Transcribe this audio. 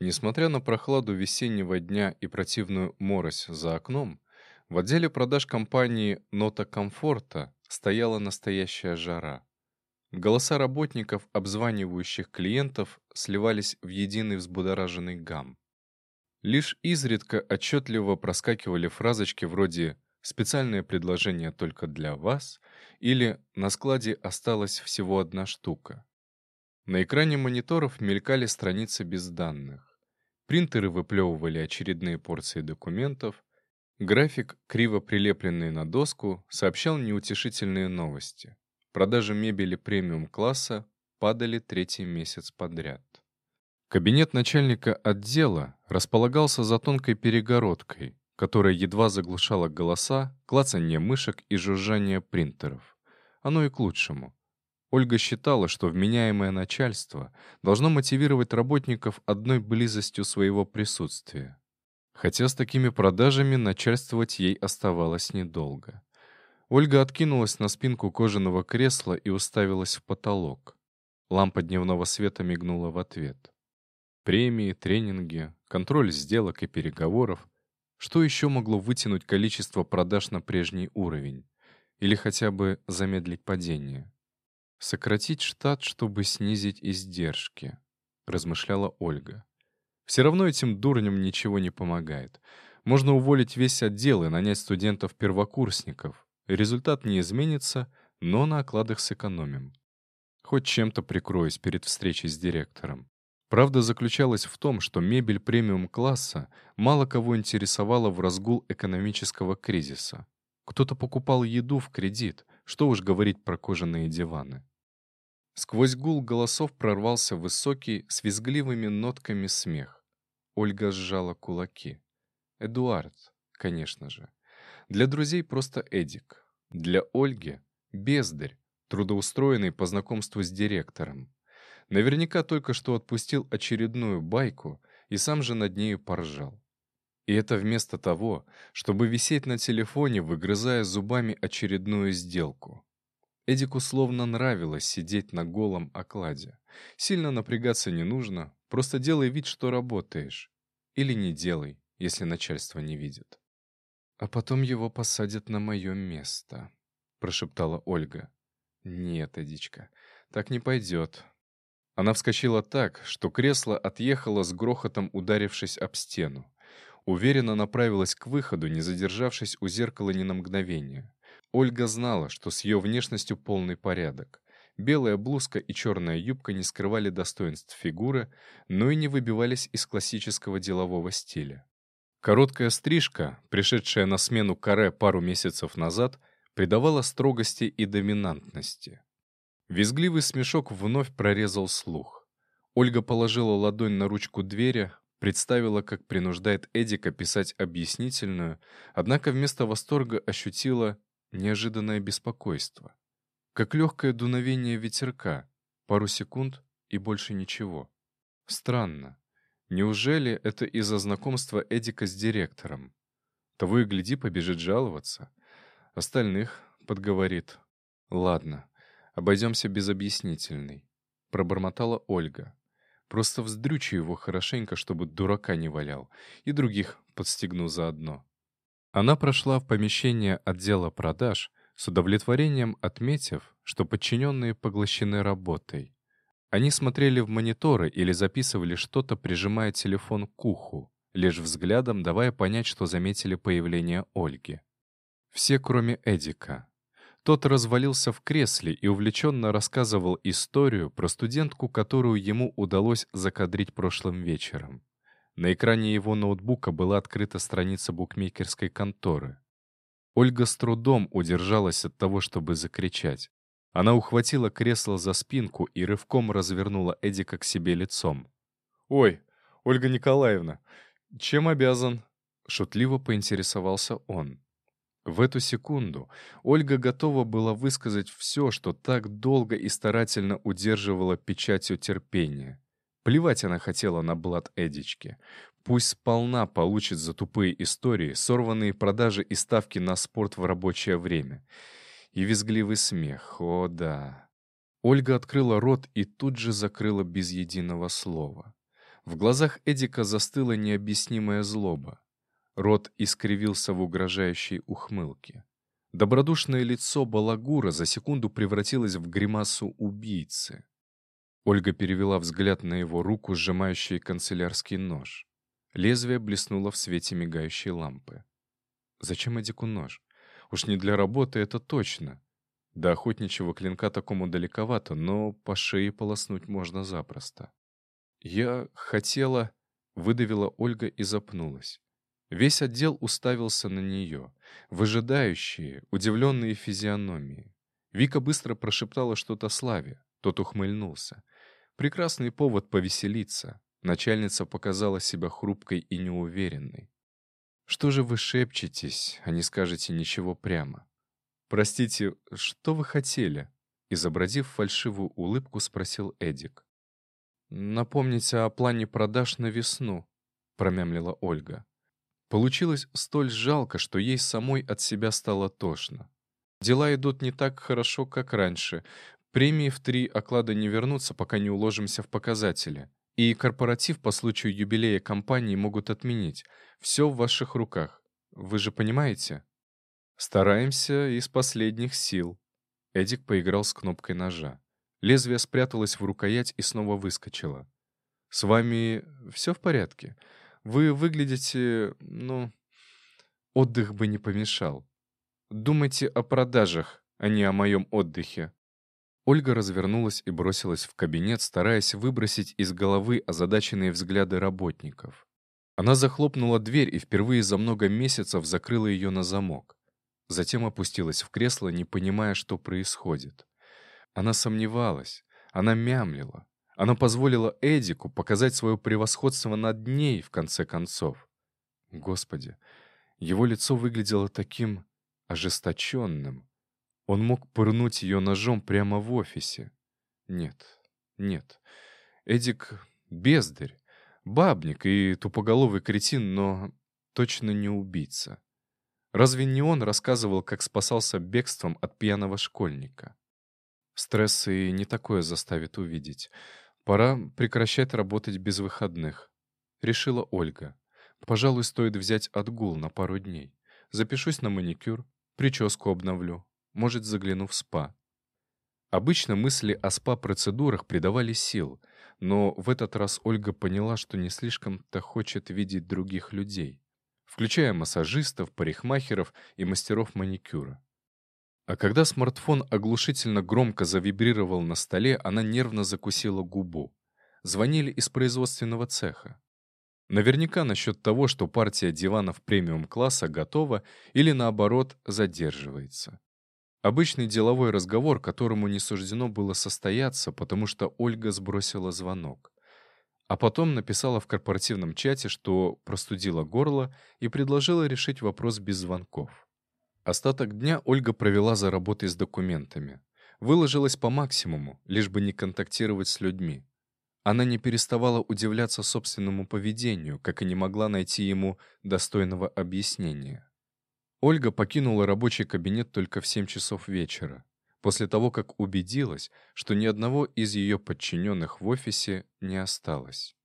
Несмотря на прохладу весеннего дня и противную морось за окном, в отделе продаж компании «Нота комфорта» стояла настоящая жара. Голоса работников, обзванивающих клиентов, сливались в единый взбудораженный гам. Лишь изредка отчетливо проскакивали фразочки вроде «специальное предложение только для вас» или «на складе осталась всего одна штука». На экране мониторов мелькали страницы без данных. Принтеры выплевывали очередные порции документов. График, криво прилепленный на доску, сообщал неутешительные новости. Продажи мебели премиум-класса падали третий месяц подряд. Кабинет начальника отдела располагался за тонкой перегородкой, которая едва заглушала голоса, клацанье мышек и жужжание принтеров. Оно и к лучшему. Ольга считала, что вменяемое начальство должно мотивировать работников одной близостью своего присутствия. Хотя с такими продажами начальствовать ей оставалось недолго. Ольга откинулась на спинку кожаного кресла и уставилась в потолок. Лампа дневного света мигнула в ответ. Премии, тренинги, контроль сделок и переговоров. Что еще могло вытянуть количество продаж на прежний уровень? Или хотя бы замедлить падение? Сократить штат, чтобы снизить издержки, размышляла Ольга. Все равно этим дурням ничего не помогает. Можно уволить весь отдел и нанять студентов-первокурсников. Результат не изменится, но на окладах сэкономим. Хоть чем-то прикроюсь перед встречей с директором. Правда заключалась в том, что мебель премиум-класса мало кого интересовала в разгул экономического кризиса. Кто-то покупал еду в кредит, что уж говорить про кожаные диваны. Сквозь гул голосов прорвался высокий, с визгливыми нотками смех. Ольга сжала кулаки. Эдуард, конечно же. Для друзей просто Эдик. Для Ольги — бездарь, трудоустроенный по знакомству с директором. Наверняка только что отпустил очередную байку и сам же над нею поржал. И это вместо того, чтобы висеть на телефоне, выгрызая зубами очередную сделку. Эдику словно нравилось сидеть на голом окладе. Сильно напрягаться не нужно, просто делай вид, что работаешь. Или не делай, если начальство не видит. «А потом его посадят на мое место», — прошептала Ольга. «Нет, Эдичка, так не пойдет. Она вскочила так, что кресло отъехало с грохотом, ударившись об стену. Уверенно направилась к выходу, не задержавшись у зеркала ни на мгновение. Ольга знала, что с ее внешностью полный порядок. Белая блузка и черная юбка не скрывали достоинств фигуры, но и не выбивались из классического делового стиля. Короткая стрижка, пришедшая на смену каре пару месяцев назад, придавала строгости и доминантности. Визгливый смешок вновь прорезал слух. Ольга положила ладонь на ручку двери, представила, как принуждает Эдика писать объяснительную, однако вместо восторга ощутила неожиданное беспокойство. Как легкое дуновение ветерка, пару секунд и больше ничего. Странно. Неужели это из-за знакомства Эдика с директором? Того и гляди, побежит жаловаться. Остальных подговорит. Ладно, Обойдемся без объяснительной. Пробормотала Ольга. Просто вздрючу его хорошенько, чтобы дурака не валял, и других подстегну заодно. Она прошла в помещение отдела продаж, с удовлетворением отметив, что подчиненные поглощены работой. Они смотрели в мониторы или записывали что-то, прижимая телефон к уху, лишь взглядом давая понять, что заметили появление Ольги. Все, кроме Эдика. Тот развалился в кресле и увлеченно рассказывал историю про студентку, которую ему удалось закадрить прошлым вечером. На экране его ноутбука была открыта страница букмекерской конторы. Ольга с трудом удержалась от того, чтобы закричать. Она ухватила кресло за спинку и рывком развернула Эдика к себе лицом. «Ой, Ольга Николаевна, чем обязан?» Шутливо поинтересовался он. В эту секунду Ольга готова была высказать все, что так долго и старательно удерживала печатью терпения. Плевать она хотела на блат Эдички. Пусть сполна получит за тупые истории, сорванные продажи и ставки на спорт в рабочее время. И визгливый смех, о да. Ольга открыла рот и тут же закрыла без единого слова. В глазах Эдика застыла необъяснимая злоба. Рот искривился в угрожающей ухмылке. Добродушное лицо Балагура за секунду превратилось в гримасу убийцы. Ольга перевела взгляд на его руку, сжимающую канцелярский нож. Лезвие блеснуло в свете мигающей лампы. Зачем Эдику нож? Уж не для работы это точно. До охотничьего клинка такому далековато, но по шее полоснуть можно запросто. «Я хотела...» — выдавила Ольга и запнулась. Весь отдел уставился на нее, выжидающие, удивленные физиономии. Вика быстро прошептала что-то Славе, тот ухмыльнулся. Прекрасный повод повеселиться. Начальница показала себя хрупкой и неуверенной. «Что же вы шепчетесь, а не скажете ничего прямо?» «Простите, что вы хотели?» Изобразив фальшивую улыбку, спросил Эдик. «Напомните о плане продаж на весну», — промямлила Ольга. Получилось столь жалко, что ей самой от себя стало тошно. Дела идут не так хорошо, как раньше. Премии в три оклада не вернутся, пока не уложимся в показатели. И корпоратив по случаю юбилея компании могут отменить. Все в ваших руках. Вы же понимаете? Стараемся из последних сил. Эдик поиграл с кнопкой ножа. Лезвие спряталось в рукоять и снова выскочило. «С вами все в порядке? Вы выглядите, ну... Отдых бы не помешал. Думайте о продажах, а не о моем отдыхе». Ольга развернулась и бросилась в кабинет, стараясь выбросить из головы озадаченные взгляды работников. Она захлопнула дверь и впервые за много месяцев закрыла ее на замок. Затем опустилась в кресло, не понимая, что происходит. Она сомневалась, она мямлила. Она позволила Эдику показать свое превосходство над ней, в конце концов. Господи, его лицо выглядело таким ожесточенным. Он мог пырнуть ее ножом прямо в офисе. Нет, нет. Эдик — бездарь, бабник и тупоголовый кретин, но точно не убийца. Разве не он рассказывал, как спасался бегством от пьяного школьника? Стресс и не такое заставит увидеть. Пора прекращать работать без выходных. Решила Ольга. Пожалуй, стоит взять отгул на пару дней. Запишусь на маникюр, прическу обновлю, может, загляну в спа. Обычно мысли о спа-процедурах придавали сил, но в этот раз Ольга поняла, что не слишком-то хочет видеть других людей включая массажистов, парикмахеров и мастеров маникюра. А когда смартфон оглушительно громко завибрировал на столе, она нервно закусила губу. Звонили из производственного цеха. Наверняка насчет того, что партия диванов премиум-класса готова или, наоборот, задерживается. Обычный деловой разговор, которому не суждено было состояться, потому что Ольга сбросила звонок. А потом написала в корпоративном чате, что простудила горло и предложила решить вопрос без звонков. Остаток дня Ольга провела за работой с документами. Выложилась по максимуму, лишь бы не контактировать с людьми. Она не переставала удивляться собственному поведению, как и не могла найти ему достойного объяснения. Ольга покинула рабочий кабинет только в 7 часов вечера после того, как убедилась, что ни одного из ее подчиненных в офисе не осталось.